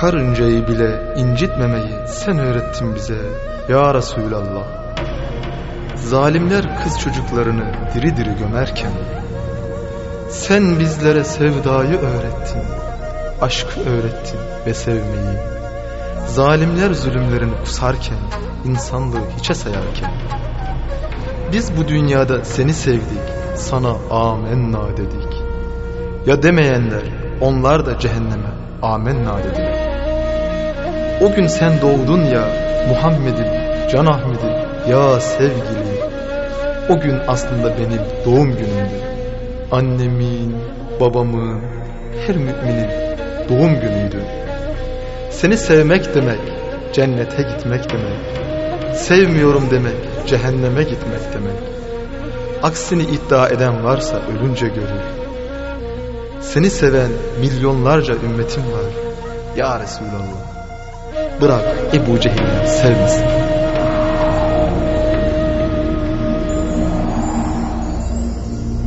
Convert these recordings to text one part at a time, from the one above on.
karıncayı bile incitmemeyi sen öğrettin bize ya Resulallah. Zalimler kız çocuklarını diri diri gömerken sen bizlere sevdayı öğrettin, aşkı öğrettin ve sevmeyi. Zalimler zulümlerini kusarken, insanlığı hiçe sayarken biz bu dünyada seni sevdik, sana amenna dedik. Ya demeyenler, onlar da cehenneme amenna dediler. O gün sen doğdun ya Muhammed'im, Can Ahmet'im, ya sevgilim. O gün aslında benim doğum günümdü. Annemin, babamın, her müminin doğum günüydü. Seni sevmek demek, cennete gitmek demek. Sevmiyorum demek, cehenneme gitmek demek. Aksini iddia eden varsa ölünce görür. Seni seven milyonlarca ümmetim var. Ya Resulallah. Bırak Ebu Cehil'i sevmesin.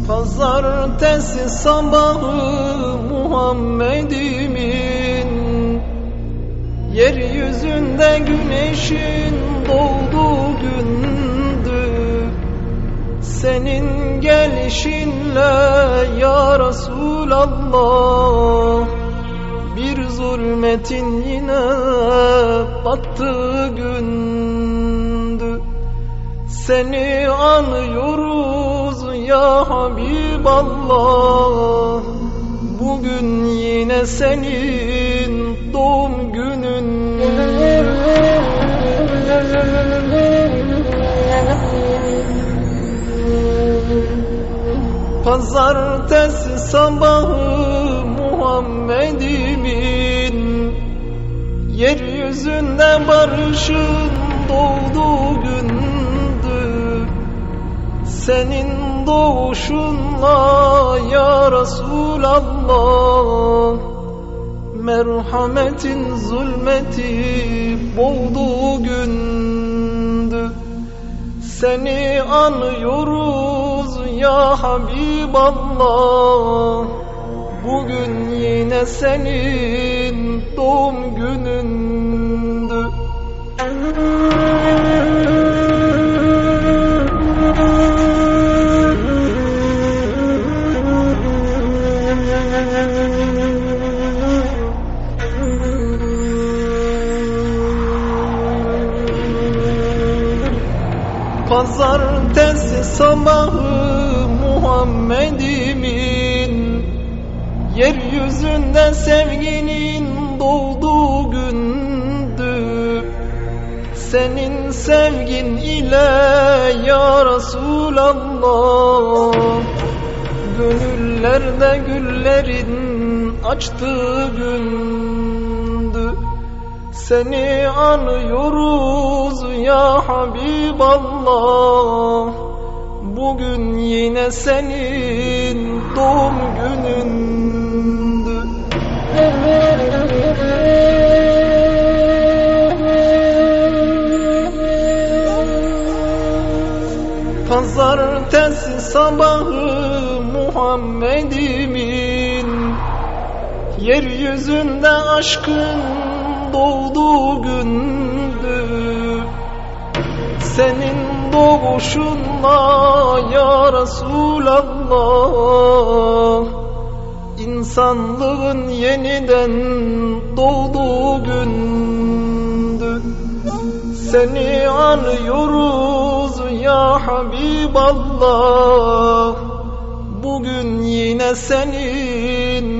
Pazartesi sabahı Muhammed'imin. Yeryüzünde güneşin doğduğu gündü. Senin gelişinle ya Resulallah zulmetin yine battığı gündü. Seni anıyoruz ya Habiballah. Bugün yine senin doğum günün. Pazartesi sabahı Muhammed'imin Yeryüzünde barışın doğduğu gündü. Senin doğuşunla ya Resulallah. Merhametin zulmeti boğduğu gündü. Seni anıyoruz ya Habiballah Bugün yine senin doğum günündü. Pazartesi sabahı Muhammed'imin Yeryüzünde sevginin doğduğu gündü. Senin sevgin ile ya Resulallah. Gönüllerde güllerin açtığı gündü. Seni anıyoruz ya Habiballah. Bugün yine senin doğum günündü Pazartesi sabahı Muhammed'imin. Yeryüzünde aşkın doğduğu gündü. Senin doğuşunla ya Resulallah. İnsanlığın yeniden doğduğu gündü. Seni anıyoruz ya Habiballah Bugün yine senin